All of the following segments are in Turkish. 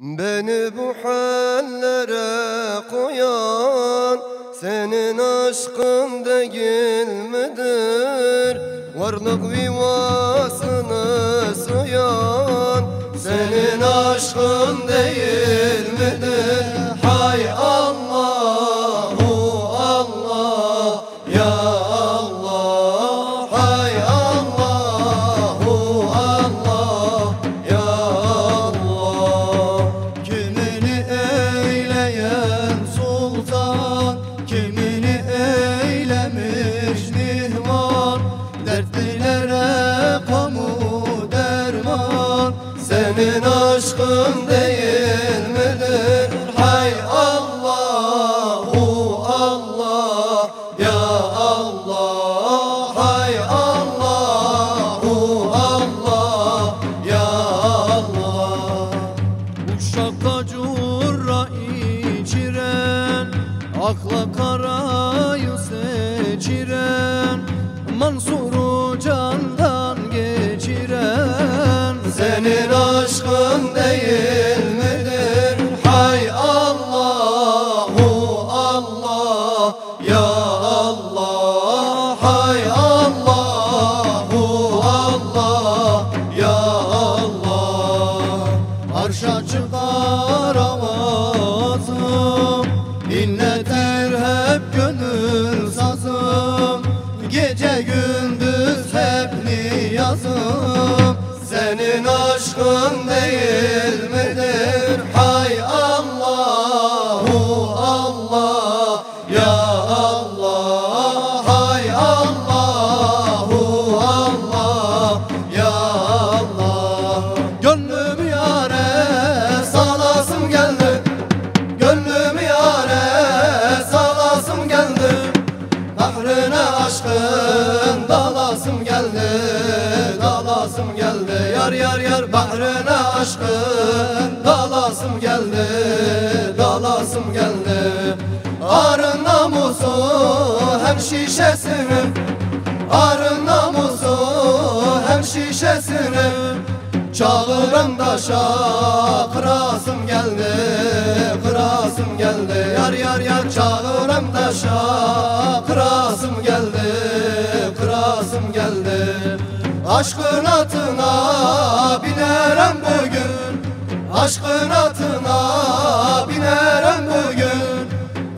Beni bu hallere koyan senin aşkın değil midir? Varlık vivasını Dertlilere kamu derman Senin aşkın değil midir? Hay Allahu Allah ya Allah Hay Allahu Allah ya Allah Uşakka curra içiren Akla karayı seçiren Mansur'u ya Allah Hay Allahu Allah ya Allah. Arşa çıkar avazım İnletir hep gönül sazım. Gece gündüz hep niyazım Senin aşkın değil Bahrine aşkın dalasım geldi Dalasım geldi. Yar yar yar Bahrine aşkın dalasım geldi Dalasım geldi. Arın namusu hem şişesini Arın namusu hem şişesini. Çağıran daşa kırasım geldi Kırasım geldi. Yar yar yar Çağıran daşa Aşkın atına binerem bugün. Aşkın atına binerem bugün.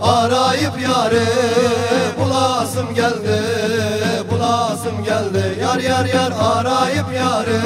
Arayıp yarı bulasım geldi Bulasım geldi. Yar yar yar Arayıp yarı